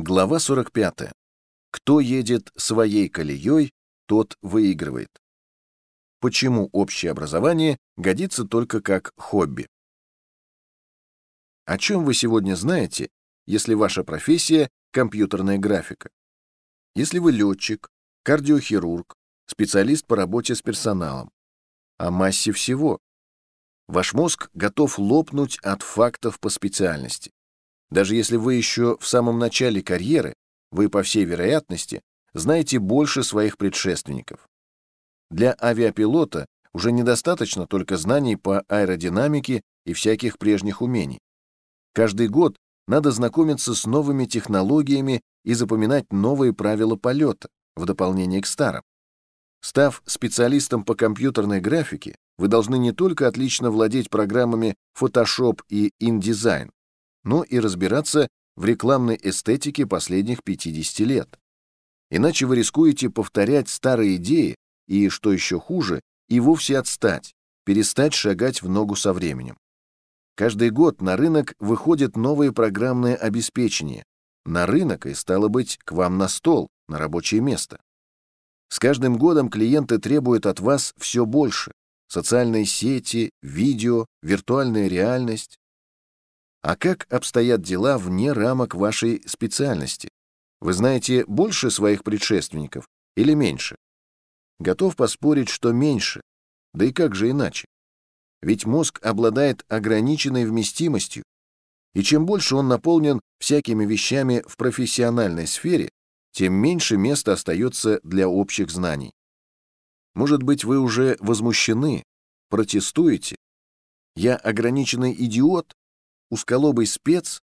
Глава 45. Кто едет своей колеей, тот выигрывает. Почему общее образование годится только как хобби? О чем вы сегодня знаете, если ваша профессия — компьютерная графика? Если вы летчик, кардиохирург, специалист по работе с персоналом? О массе всего. Ваш мозг готов лопнуть от фактов по специальности. Даже если вы еще в самом начале карьеры, вы, по всей вероятности, знаете больше своих предшественников. Для авиапилота уже недостаточно только знаний по аэродинамике и всяких прежних умений. Каждый год надо знакомиться с новыми технологиями и запоминать новые правила полета, в дополнение к старым. Став специалистом по компьютерной графике, вы должны не только отлично владеть программами Photoshop и InDesign, но и разбираться в рекламной эстетике последних 50 лет. Иначе вы рискуете повторять старые идеи и, что еще хуже, и вовсе отстать, перестать шагать в ногу со временем. Каждый год на рынок выходят новые программные обеспечения. На рынок и, стало быть, к вам на стол, на рабочее место. С каждым годом клиенты требуют от вас все больше. Социальные сети, видео, виртуальная реальность, а как обстоят дела вне рамок вашей специальности? Вы знаете больше своих предшественников или меньше? Готов поспорить, что меньше. Да и как же иначе? Ведь мозг обладает ограниченной вместимостью, и чем больше он наполнен всякими вещами в профессиональной сфере, тем меньше места остается для общих знаний. Может быть, вы уже возмущены, протестуете? Я ограниченный идиот, узколобый спец,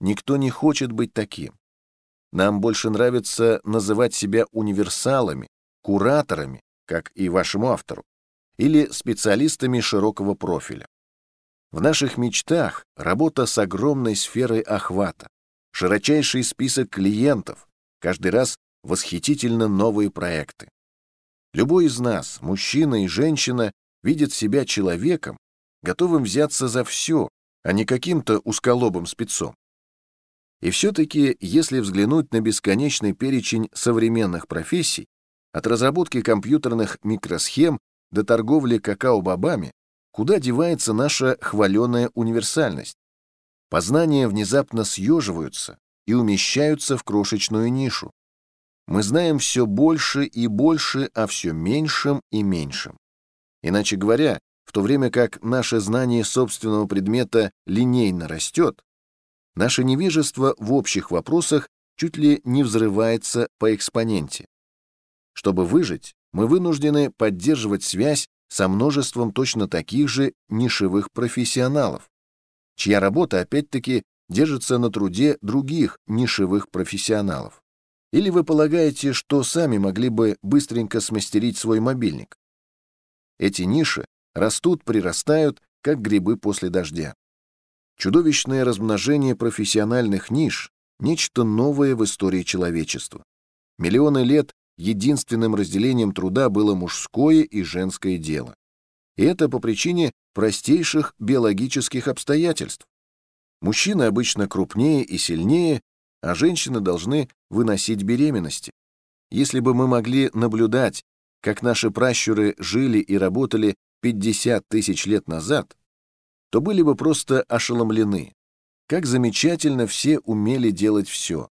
никто не хочет быть таким. Нам больше нравится называть себя универсалами, кураторами, как и вашему автору, или специалистами широкого профиля. В наших мечтах работа с огромной сферой охвата, широчайший список клиентов, каждый раз восхитительно новые проекты. Любой из нас, мужчина и женщина, видит себя человеком, готовым взяться за все, а не каким-то узколобым спецом. И все-таки, если взглянуть на бесконечный перечень современных профессий, от разработки компьютерных микросхем до торговли какао-бобами, куда девается наша хваленая универсальность? Познания внезапно съеживаются и умещаются в крошечную нишу. Мы знаем все больше и больше о все меньшем и меньшем. Иначе говоря, в то время как наше знание собственного предмета линейно растет, наше невежество в общих вопросах чуть ли не взрывается по экспоненте. Чтобы выжить, мы вынуждены поддерживать связь со множеством точно таких же нишевых профессионалов, чья работа опять-таки держится на труде других нишевых профессионалов. Или вы полагаете, что сами могли бы быстренько смастерить свой мобильник? Эти ниши растут, прирастают, как грибы после дождя. Чудовищное размножение профессиональных ниш — нечто новое в истории человечества. Миллионы лет единственным разделением труда было мужское и женское дело. И это по причине простейших биологических обстоятельств. Мужчины обычно крупнее и сильнее, а женщины должны выносить беременности. Если бы мы могли наблюдать, как наши пращуры жили и работали 50 тысяч лет назад, то были бы просто ошеломлены. Как замечательно все умели делать все.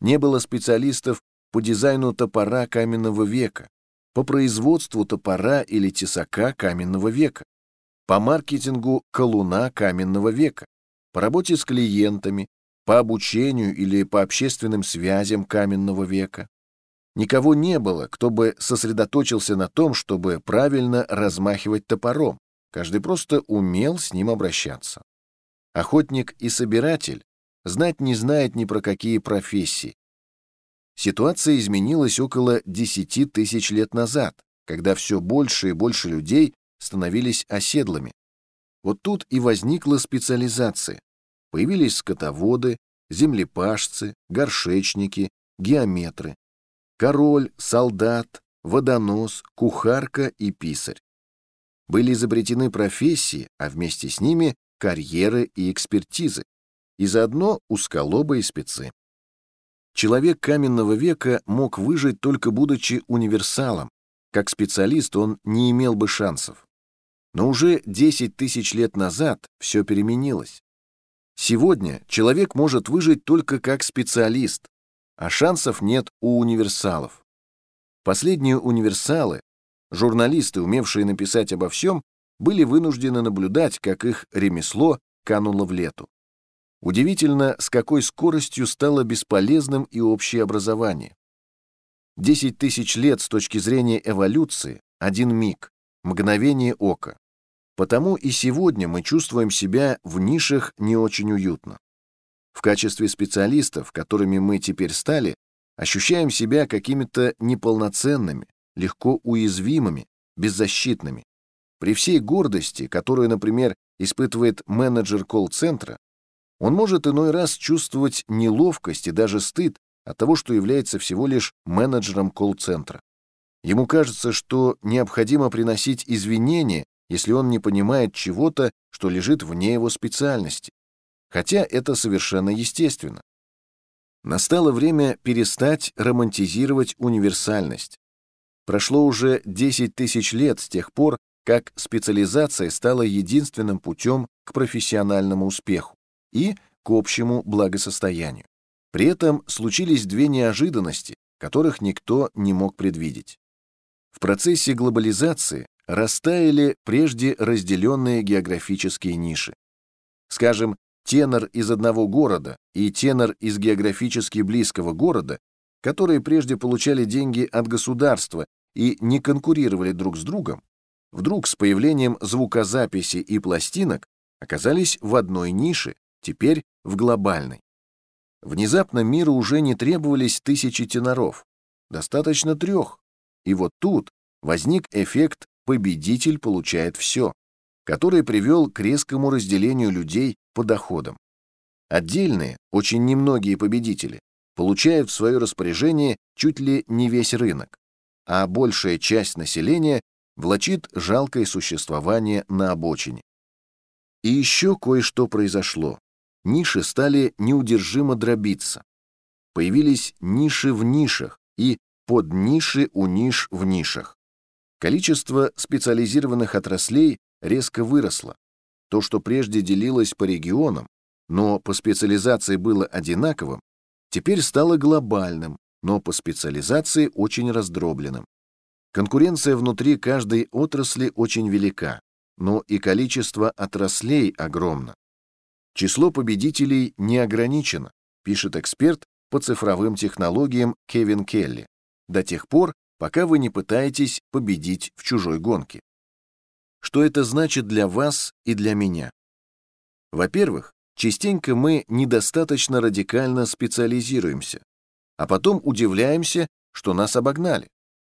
Не было специалистов по дизайну топора каменного века, по производству топора или тесака каменного века, по маркетингу колуна каменного века, по работе с клиентами, по обучению или по общественным связям каменного века. Никого не было, кто бы сосредоточился на том, чтобы правильно размахивать топором. Каждый просто умел с ним обращаться. Охотник и собиратель знать не знает ни про какие профессии. Ситуация изменилась около 10 тысяч лет назад, когда все больше и больше людей становились оседлыми. Вот тут и возникла специализация. Появились скотоводы, землепашцы, горшечники, геометры король, солдат, водонос, кухарка и писарь. Были изобретены профессии, а вместе с ними карьеры и экспертизы, и заодно узколобые спецы. Человек каменного века мог выжить только будучи универсалом. Как специалист он не имел бы шансов. Но уже 10 тысяч лет назад все переменилось. Сегодня человек может выжить только как специалист, а шансов нет у универсалов. Последние универсалы, журналисты, умевшие написать обо всем, были вынуждены наблюдать, как их ремесло кануло в лету. Удивительно, с какой скоростью стало бесполезным и общее образование. Десять тысяч лет с точки зрения эволюции – один миг, мгновение ока. Потому и сегодня мы чувствуем себя в нишах не очень уютно. В качестве специалистов, которыми мы теперь стали, ощущаем себя какими-то неполноценными, легко уязвимыми, беззащитными. При всей гордости, которую, например, испытывает менеджер колл-центра, он может иной раз чувствовать неловкость и даже стыд от того, что является всего лишь менеджером колл-центра. Ему кажется, что необходимо приносить извинения, если он не понимает чего-то, что лежит вне его специальности. Хотя это совершенно естественно. Настало время перестать романтизировать универсальность. Прошло уже 10 тысяч лет с тех пор, как специализация стала единственным путем к профессиональному успеху и к общему благосостоянию. При этом случились две неожиданности, которых никто не мог предвидеть. В процессе глобализации растаяли прежде разделенные географические ниши. Скажем, тенор из одного города и тенор из географически близкого города, которые прежде получали деньги от государства и не конкурировали друг с другом, вдруг с появлением звукозаписи и пластинок оказались в одной нише, теперь в глобальной. Внезапно миру уже не требовались тысячи теноров, достаточно трех. И вот тут возник эффект «победитель получает все», который привел к резкому разделению людей по доходам. Отдельные, очень немногие победители, получают в свое распоряжение чуть ли не весь рынок, а большая часть населения влачит жалкое существование на обочине. И еще кое-что произошло ниши стали неудержимо дробиться. Появились ниши в нишах и подниши у ниш в нишах. Количество специализированных отраслей резко выросло. То, что прежде делилось по регионам, но по специализации было одинаковым, теперь стало глобальным, но по специализации очень раздробленным. Конкуренция внутри каждой отрасли очень велика, но и количество отраслей огромно. Число победителей не ограничено, пишет эксперт по цифровым технологиям Кевин Келли, до тех пор, пока вы не пытаетесь победить в чужой гонке. Что это значит для вас и для меня? Во-первых, частенько мы недостаточно радикально специализируемся, а потом удивляемся, что нас обогнали.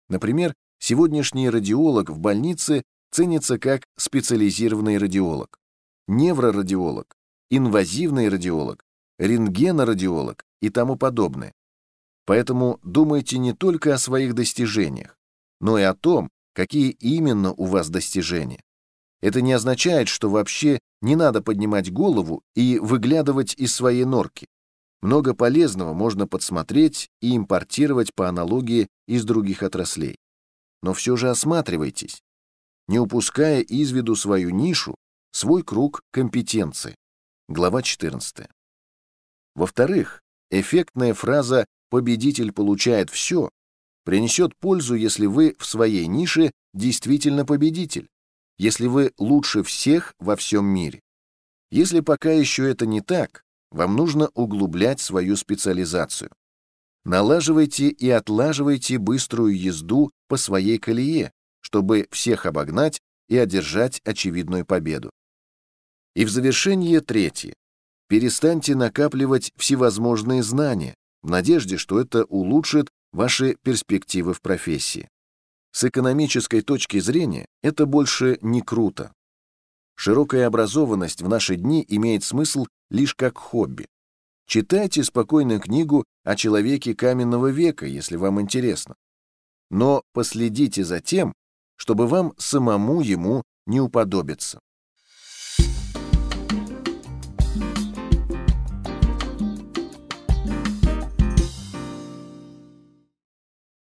Например, сегодняшний радиолог в больнице ценится как специализированный радиолог, неврорадиолог, инвазивный радиолог, рентгенорадиолог и тому подобное. Поэтому думайте не только о своих достижениях, но и о том, какие именно у вас достижения. Это не означает, что вообще не надо поднимать голову и выглядывать из своей норки. Много полезного можно подсмотреть и импортировать по аналогии из других отраслей. Но все же осматривайтесь, не упуская из виду свою нишу, свой круг компетенции. Глава 14. Во-вторых, эффектная фраза «победитель получает все» принесет пользу, если вы в своей нише действительно победитель, если вы лучше всех во всем мире. Если пока еще это не так, вам нужно углублять свою специализацию. Налаживайте и отлаживайте быструю езду по своей колее, чтобы всех обогнать и одержать очевидную победу. И в завершение третье. Перестаньте накапливать всевозможные знания в надежде, что это улучшит ваши перспективы в профессии. С экономической точки зрения это больше не круто. Широкая образованность в наши дни имеет смысл лишь как хобби. Читайте спокойно книгу о человеке каменного века, если вам интересно. Но последите за тем, чтобы вам самому ему не уподобиться.